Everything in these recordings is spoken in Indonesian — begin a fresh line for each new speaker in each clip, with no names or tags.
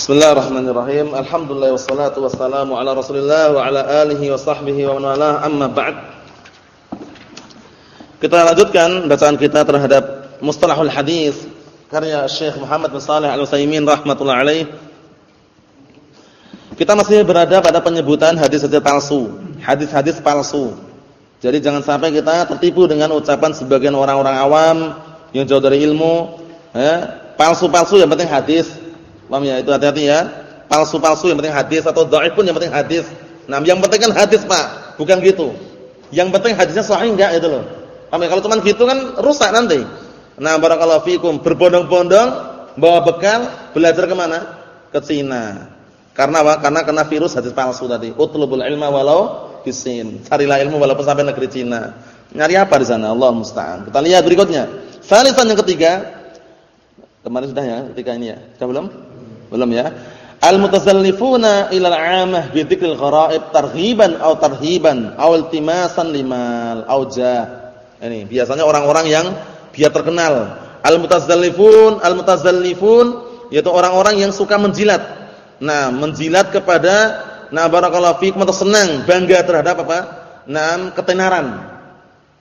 Bismillahirrahmanirrahim. Alhamdulillah wassalatu wassalamu ala Rasulillah wa ala alihi wa sahbihi wa man. Amma ba'd. Kita lanjutkan bacaan kita terhadap Mustalahul Hadis karya Syekh Muhammad bin Shalih Al-Utsaimin rahimatullah alaih. Kita masih berada pada penyebutan hadis-hadis palsu, hadis-hadis palsu. Jadi jangan sampai kita tertipu dengan ucapan sebagian orang-orang awam yang jauh dari ilmu, ya, palsu-palsu yang penting hadis Paham ya? Itu hati-hati ya. Palsu-palsu yang penting hadis atau dhaif pun yang penting hadis. Nah, yang penting kan hadis, Pak. Bukan gitu. Yang penting hadisnya sahih enggak itu loh. Paham ya? Kalau cuma gitu kan rusak nanti. Nah, barakallahu fikum berbondong-bondong bawa bekal belajar ke mana? Ke Cina. Karena apa? Karena kena virus hadis palsu tadi. Utlubul ilma walau bisin. Carilah ilmu walaupun sampai negeri Cina. Nyari apa di sana? Allah musta'an. Kita lihat berikutnya. Salisan yang ketiga. Kemarin sudah ya, ketika ini ya. Sudah belum? Belum ya? Al-mutazallifuna ila al-'amah bi dzikril gharaib targhiban aw tarhiban aw iltimasan limal aw jah. Ini biasanya orang-orang yang biar terkenal. Al-mutazallifun, al-mutazallifun yaitu orang-orang yang suka menjilat. Nah, menjilat kepada nah barakallahu atau senang, bangga terhadap apa? Nah, ketenaran.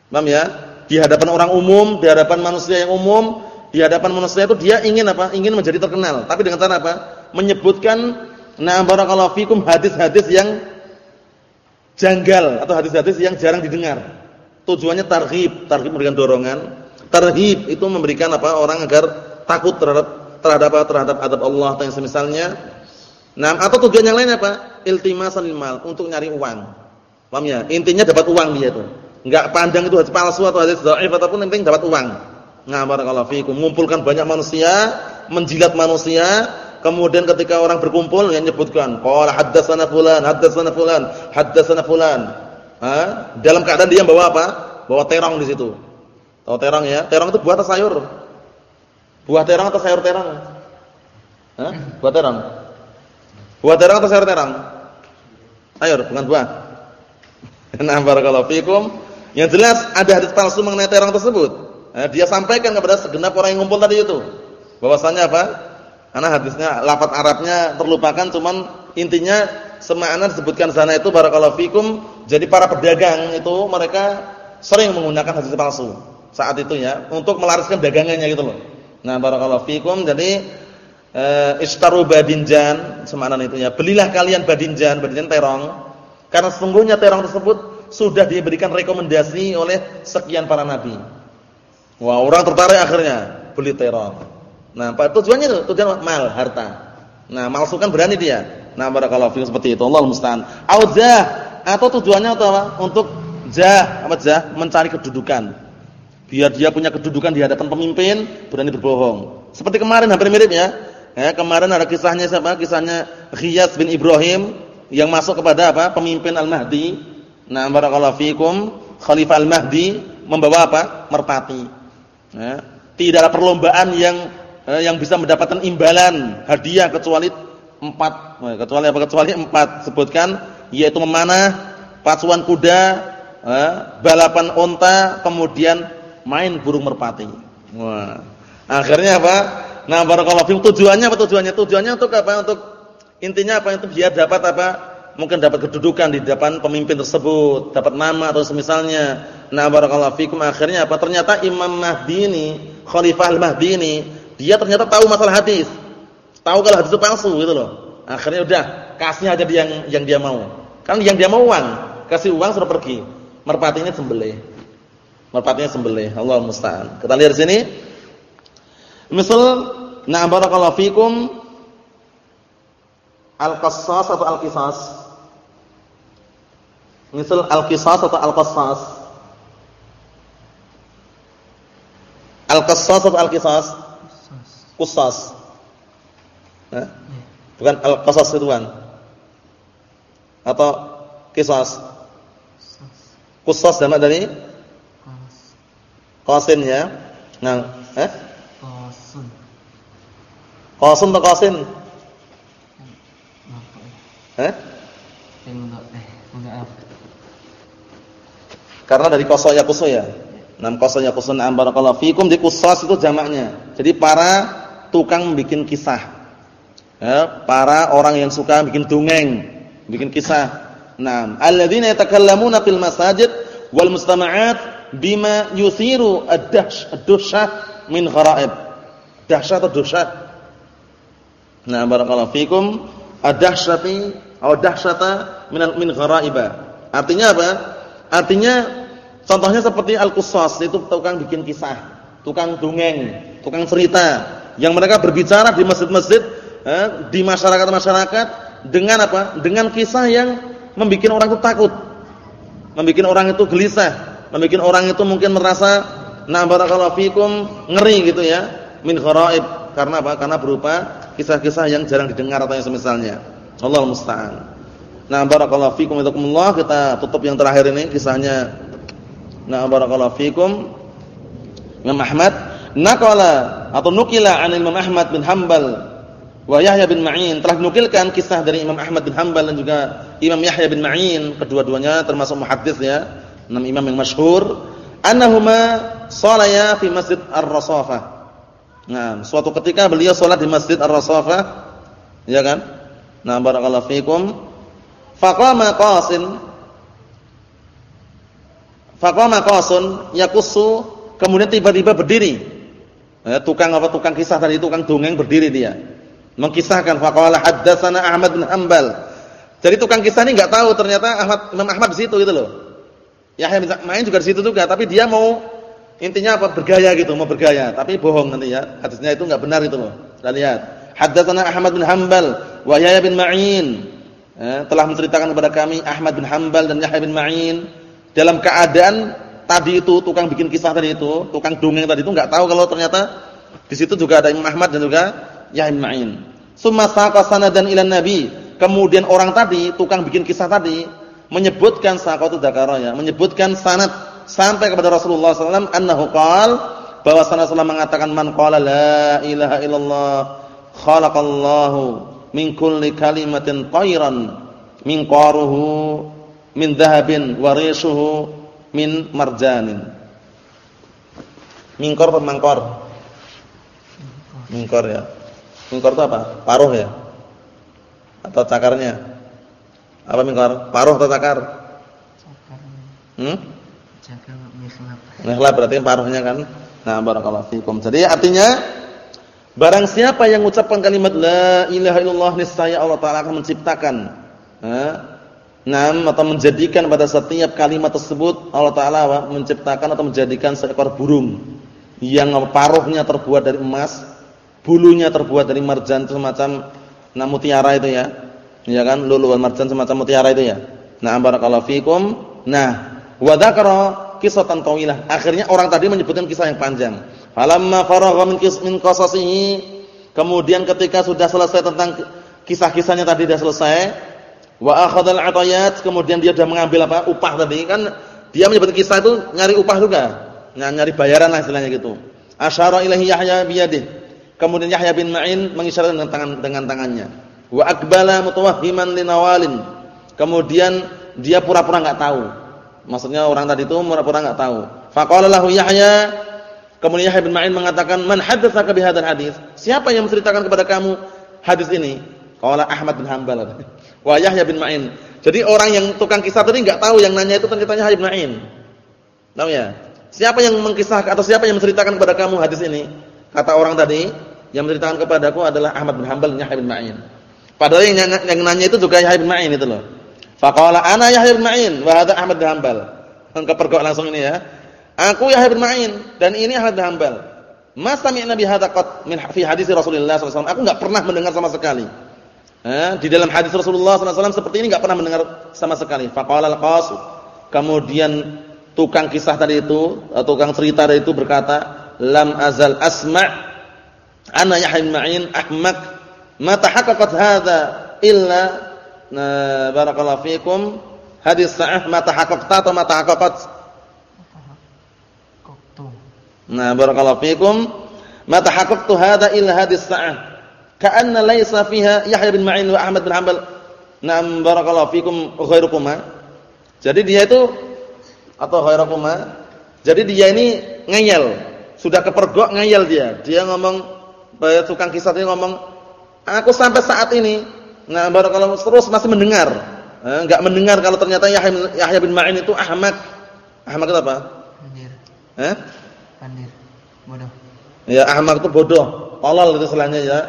Paham ya? Di hadapan orang umum, di hadapan manusia yang umum, di hadapan manusia itu dia ingin apa? Ingin menjadi terkenal. Tapi dengan cara apa? Menyebutkan na barakallahu fikum hadis-hadis yang janggal atau hadis-hadis yang jarang didengar. Tujuannya targhib, targhib memberikan dorongan. Tarhib itu memberikan apa? Orang agar takut terhadap terhadap apa? terhadap adab Allah atau yang semisalnya. Nah, atau tujuan yang lain apa? Iltimasan mal, untuk nyari uang. Paham ya? Intinya dapat uang dia itu. Enggak pandang itu hadis palsu atau hadis dhaif ataupun penting dapat uang. Nah, barakallahu fikum, mengumpulkan banyak manusia, menjilat manusia, kemudian ketika orang berkumpul yang nyebutkan, qala haddatsana fulan, haddatsana fulan, haddatsana fulan. Ha? Dalam keadaan dia bawa apa? Bawa terong di situ. Tahu terong ya? Terong itu buah atau sayur? Buah terong atau sayur terong? Hah? Buah terong. Buah terong atau sayur terong? Sayur, bukan buah. Nah, barakallahu fikum. Yang jelas ada hadis palsu mengenai terong tersebut. Eh, dia sampaikan kepada segenap orang yang ngumpul tadi itu. Bahwasanya apa? Karena hadisnya lafaz Arabnya terlupakan cuman intinya semakna disebutkan sana itu barakallahu fikum. Jadi para pedagang itu mereka sering menggunakan hadis palsu saat itu ya untuk melariskan dagangannya gitu loh. Nah, barakallahu fikum. Jadi eh istaru badinjan semakna itu ya. Belilah kalian badinjan, badinjan terong. Karena sesungguhnya terong tersebut sudah diberikan rekomendasi oleh sekian para nabi. Wah, orang tertarik akhirnya beli terong. Nah, apa tujuannya itu? Tujuan mal, harta. Nah, malsukan berani dia. Nah, barakallahu fiikum seperti itu. Allah musta'an. Auzah atau tujuannya untuk apa? Untuk jah, apa jah? Mencari kedudukan. Biar dia punya kedudukan di hadapan pemimpin, berani berbohong. Seperti kemarin hampir mirip ya. Ya, kemarin ada kisahnya siapa? Kisahnya Ghiyas bin Ibrahim yang masuk kepada apa? Pemimpin Al-Mahdi. Nah, barakallahu fiikum, Khalifah Al-Mahdi membawa apa? Merpati. Ya. Tidak ada perlombaan yang eh, yang bisa mendapatkan imbalan hadiah kecuali empat, eh, kecuali apa kecuali empat sebutkan yaitu memanah, pacuan kuda, eh, balapan onta, kemudian main burung merpati. Wah. Akhirnya apa? Nah, barakallahu tujuannya apa tujuannya? Tujuannya untuk apa? Untuk intinya apa? Itu biar dapat apa? Mungkin dapat kedudukan di depan pemimpin tersebut, dapat nama atau semisalnya. Nah, barakallahu fikum akhirnya apa? Ternyata Imam Mahdi ini, Khalifah Al-Mahdi ini, dia ternyata tahu masalah hadis. Tahu kalau hadis itu palsu gitu loh. Akhirnya udah, kasih aja dia yang yang dia mau. Kan yang dia mau uang, kasih uang suruh pergi. Merpatinya sembelih. Merpatinya sembelih. Allah musta'an. Kita lihat sini. Misal, nah barakallahu fikum al-qassas atau al-qisas. Misal al-qisas atau al-qassas. Al-Qassas atau Al-Qisas? Qusas. Hah? Bukan Al-Qasas itu kan. Atau Qisas? Qusas sama dari Qasin ya. Nah, eh? Qasin. Qasin atau Qasin? Eh? Karena dari kosoya kosoya. Nam qasanya qusun am barakallahu fikum di qusas itu jamaknya. Jadi para tukang bikin kisah. Ya, para orang yang suka bikin dongeng, bikin kisah. Nah, alladzina yatakallamuna fil masajid wal mustama'at bima yuthiru ad-dahsyah min gharaib. Dahsyah atau dahsyat? Nah, barakallahu fikum ad-dahsyati atau dahsyata min min gharaiba. Artinya apa? Artinya contohnya seperti al-qusas itu tukang bikin kisah, tukang dongeng, tukang cerita yang mereka berbicara di masjid-masjid eh, di masyarakat-masyarakat dengan apa? Dengan kisah yang membuat orang itu takut. Membuat orang itu gelisah, membuat orang itu mungkin merasa na barakallahu fikum ngeri gitu ya, min gharaib. Karena apa? Karena berupa kisah-kisah yang jarang didengar atau yang semisalnya. Allah musta'an. Nah, barakallahu fikum Kita tutup yang terakhir ini kisahnya. Nah, barakallahu fikum. Imam Ahmad naqala atau nukila an Imam Ahmad bin Hanbal wa Yahya bin Ma'in. Telah menukilkan kisah dari Imam Ahmad bin Hanbal dan juga Imam Yahya bin Ma'in. Kedua-duanya termasuk muhaddits ya. Enam imam yang masyhur. Annahuma shalaya fi Masjid Ar-Rasafah nah suatu ketika beliau salat di Masjid Ar-Rasafah ya kan? Nah barakallahu fikum. Faqama qasin faqama qasun yakussu kemudian tiba-tiba berdiri ya, tukang apa tukang kisah tadi tukang dongeng berdiri dia Mengkisahkan faqala haddatsana Ahmad bin Hanbal. Jadi tukang kisah ini enggak tahu ternyata Ahmad Imam Ahmad di situ gitu loh. Yahya bin main juga di situ juga, tapi dia mau intinya apa bergaya gitu, mau bergaya, tapi bohong nanti ya. Hadisnya itu enggak benar itu loh. Kita lihat. Haddatsana Ahmad bin Hanbal wa Yahya bin Ma'in. Eh, telah menceritakan kepada kami Ahmad bin Hanbal dan Yahya bin Ma'in dalam keadaan tadi itu tukang bikin kisah tadi itu, tukang dongeng tadi itu enggak tahu kalau ternyata di situ juga ada Imam Ahmad dan juga Yahya bin Ma'in. Summa saqa sanadan ila Nabi. Kemudian orang tadi, tukang bikin kisah tadi menyebutkan saqatu ya, menyebutkan sanad sampai kepada Rasulullah SAW annahu qala bahwa sanad mengatakan man qala la ilaha illallah khalaqallahu min kulli kalimatin khairan min qaruhu min dhahabin wa rishuhu min marjanin. Mingkor atau mangkor? Mingkor ya. Mingkor itu apa? Paruh ya? Atau cakarnya? Apa mingkor? Paruh atau cakar? Cakar. Hmm? Cakar mihlab. Mihlab berarti paruhnya kan? Nah, barakallahu fikum. Jadi artinya barang siapa yang mengucapkan kalimat la ilaha illallah niscaya Allah taala akan menciptakan Nah, atau menjadikan pada setiap kalimat tersebut Allah taala menciptakan atau menjadikan seekor burung yang paruhnya terbuat dari emas bulunya terbuat dari marjan semacam nah mutiara itu ya. Ya kan? Lulu wal marjan semacam mutiara itu ya. Nah, barakallahu fikum. Nah, wa dzakara qissatan tawilah. Akhirnya orang tadi menyebutkan kisah yang panjang. Falamma faragha min qis min qasasihi, kemudian ketika sudah selesai tentang kisah-kisahnya tadi sudah selesai, wa akhadhal atayat, kemudian dia sudah mengambil apa? upah tadi kan dia menyebutkan kisah itu nyari upah juga. Nah, nyari bayaran lah istilahnya gitu. Asyara ilahi Yahya biyadihi Kemudian Yahya bin Ma'in mengisyaratkan dengan tangan dengan tangannya. Wa akbala mutawahhiman linawalin. Kemudian dia pura-pura enggak tahu. Maksudnya orang tadi itu pura-pura enggak tahu. Faqala lahu Yahya Kemudian Yahya bin Ma'in mengatakan, "Man haddatsaka bi hadzal hadis?" Siapa yang menceritakan kepada kamu hadis ini? Qala Ahmad bin Hanbal. Wa Yahya bin Ma'in. Jadi orang yang tukang kisah tadi enggak tahu yang nanya itu ternyata Yahya bin Ma'in. Tahu ya? Siapa yang mengkisahkan atau siapa yang menceritakan kepada kamu hadis ini? Kata orang tadi, yang menceritakan kepadaku adalah Ahmad bin Hanbal Yahya bin Ma'in. Padahal yang nanya, yang nanya itu juga Yahya bin Ma'in itu loh. Faqala ana Yahya bin Ma'in wa hadha Ahmad bin Hanbal. Kepergok langsung ini ya. Aku Yahya bin Ma'in dan ini Ahmad bin Hanbal. Ma sami'na bi qat min fi hadis Rasulullah SAW. Aku enggak pernah mendengar sama sekali. Eh, di dalam hadis Rasulullah SAW seperti ini enggak pernah mendengar sama sekali. Faqala al-Qas kemudian tukang kisah tadi itu, tukang cerita tadi itu berkata, "Lam azal asma' Ana Yahya bin Ma'in ahmak ma tahaqqaqat hadza illa nah barakallahu fikum hadis sahih ma tahaqqaqta atau ma tahaqqaqat. Nah barakallahu fikum ma tahaqqaqtu hadza illa hadis sahih ka'anna laysa fiha Yahya bin Ma'in wa Ahmad bin Hanbal Naam barakallahu fikum ghairukumma Jadi dia itu atau ghairukumma jadi dia ini ngeyel sudah kepergok ngeyel dia dia ngomong tukang kisah tadi ngomong aku sampai saat ini nah barakallahu terus masih mendengar. Enggak mendengar kalau ternyata Yahya, Yahya bin Ma'in itu ahmak. Ahmak itu apa? Pandir. Eh? Pandir. Bodoh. Ya, ahmak itu bodoh. Tolol itu selanya ya.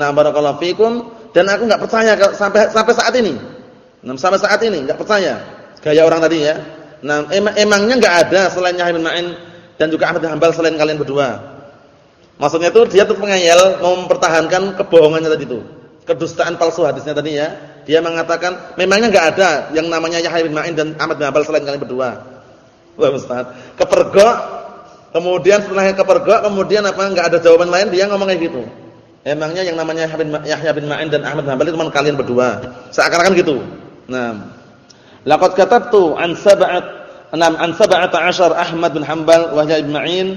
Nah, barakallahu fikum dan aku enggak percaya sampai sampai saat ini. Nah, sampai saat ini enggak percaya. Gaya orang tadi ya. Nah, em emangnya enggak ada selain Yahya bin Ma'in dan juga Ahmad bin Hanbal selain kalian berdua. Maksudnya itu dia tuh pengayal mau mempertahankan kebohongannya tadi itu. Kedustaan palsu hadisnya tadi ya. Dia mengatakan memangnya enggak ada yang namanya Yahya bin Ma'in dan Ahmad bin Hanbal selain kalian berdua. Wah, Ustaz. Kepergok kemudian setelah kepergok kemudian apa enggak ada jawaban lain dia ngomong kayak gitu. Emangnya yang namanya Yahya bin Ma'in dan Ahmad bin Hanbal itu cuma kalian berdua. Seakan-akan gitu. Nah, laqad katabtu an sab'at enam an sab'ata asyar Ahmad bin Hanbal wa Yahya bin Ma'in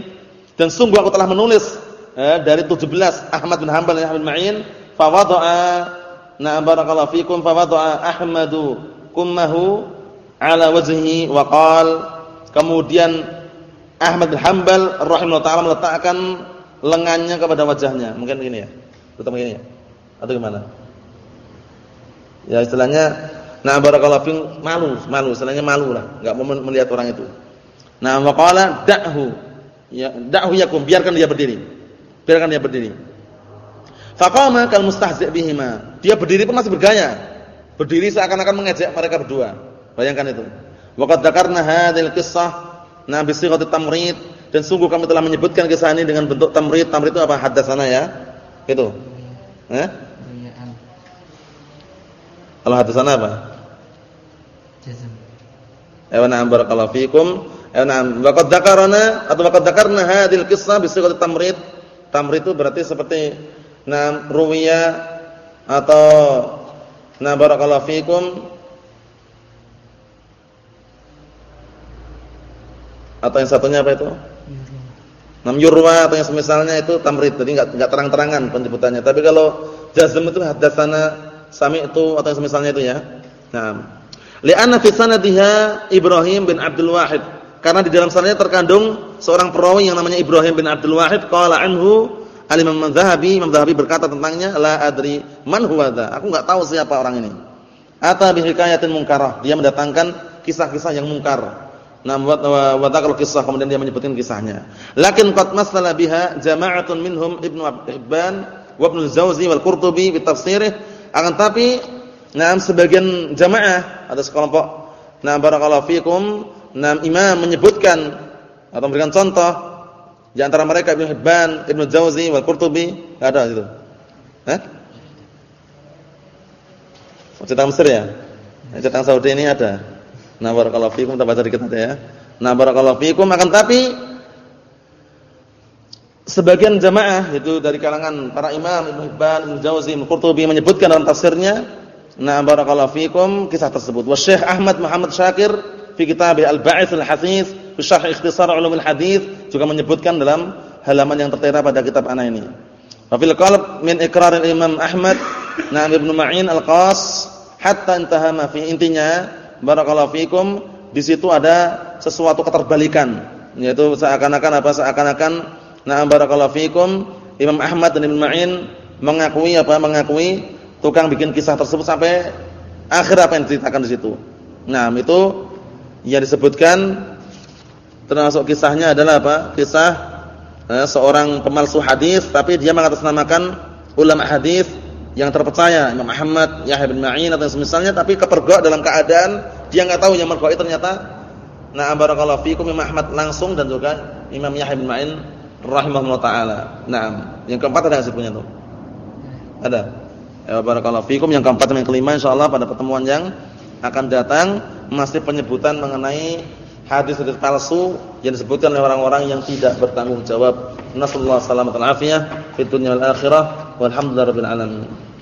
dan sungguh aku telah menulis eh, dari 17 Ahmad bin Hanbal dan Yahya bin Ma'in fa wada'a na barakallahu fikum fa wada'a Ahmadu kummahu ala wajhihi wa qala kemudian Ahmad bin Hanbal rahimahullah taala meletakkan lengannya kepada wajahnya. Mungkin begini ya. Tetap begini ya. Atau gimana? Ya istilahnya nah barakallahu fikum malu, malu, istilahnya malu lah, enggak mau melihat orang itu. Nah, waqala da'hu. Ya, da'hu yakum, biarkan dia berdiri. Biarkan dia berdiri. Faqama kal mustahzi' bihima. Dia berdiri pun masih bergaya. Berdiri seakan-akan mengejek mereka berdua. Bayangkan itu. Waqad dzakarna hadzal qissah na bi sighati tamrid dan sungguh kami telah menyebutkan kisah ini dengan bentuk tamrid. Tamrid itu apa? Hadatsana ya. Gitu. Eh? Kalau hadatsana apa? Jazm. Ayo na'am barakallahu fikum. Ayo na'am. Waqad dzakarna atau waqad dzakarna hadhil qissah bi sighati tamrid. Tamrid itu berarti seperti na'am ruwiya atau na barakallahu fikum atau yang satunya apa itu? Nam yurwa atau yang semisalnya itu tamrid. Jadi enggak enggak terang-terangan penyebutannya. Tapi kalau jazm itu hadatsana sami'tu atau yang semisalnya itu ya. Nah. Li'anna fi sanadiha Ibrahim bin Abdul Wahid. Karena di dalam sanadnya terkandung seorang perawi yang namanya Ibrahim bin Abdul Wahid qala anhu Al-Imam Madzahabi, Imam Madzahabi berkata tentangnya la adri man huwa Aku enggak tahu siapa orang ini. Ata bi hikayatin munkarah. Dia mendatangkan kisah-kisah yang mungkar. Nah, wa dzakara kisah kemudian dia menyebutkan kisahnya. Lakin qad masala biha jama'atun minhum Ibnu Hibban wa Ibnu Jauzi wal Qurtubi bi tafsirih. Akan tapi nah sebagian jamaah ada sekelompok nah barakallahu fikum nah imam menyebutkan atau memberikan contoh di antara mereka Ibnu Hibban, Ibnu Jauzi wal Qurtubi, ada itu. Hah? Cetak Mesir ya? Cetak Saudi ini ada. Nah barakallahu fikum kita baca dikit aja ya. Nah barakallahu fikum akan tapi sebagian jamaah itu dari kalangan para imam Ibnu Hibban, Ibnu Jauzi, Ibnu Qurtubi menyebutkan dalam tafsirnya nah barakallahu fikum kisah tersebut. Wa Syekh Ahmad Muhammad Syakir fi kitab Al-Ba'its Al-Hasis fi Syarh Ikhtisar Ulumul Hadis juga menyebutkan dalam halaman yang tertera pada kitab ana ini. Wa fil qalb min iqrar al-Imam Ahmad nah Ibnu Ma'in Al-Qas hatta intaha ma fi intinya barakallahu fikum di situ ada sesuatu keterbalikan yaitu seakan-akan apa seakan-akan na'am barakallahu fikum Imam Ahmad dan Ibnu Ma'in mengakui apa mengakui tukang bikin kisah tersebut sampai akhir apa yang diceritakan di situ. Nah, itu yang disebutkan termasuk kisahnya adalah apa? Kisah eh, seorang pemalsu hadis tapi dia mengatasnamakan ulama hadis yang terpercaya Imam Ahmad, Yahya bin Ma'in atau semisalnya tapi kepergok dalam keadaan dia enggak tahu yang mergok ternyata Nah, barakallahu fikum Imam Ahmad langsung dan juga Imam Yahya bin Ma'in rahimahullah taala. Nah, yang keempat ada hasilnya tuh? Ada. Ya barakallahu fikum yang keempat dan yang kelima insyaallah pada pertemuan yang akan datang masih penyebutan mengenai hadis-hadis palsu yang disebutkan oleh orang-orang yang tidak bertanggung jawab. Nasallahu alaihi wasallam fid dunya wal akhirah. Walhamdulillahirabbil alamin.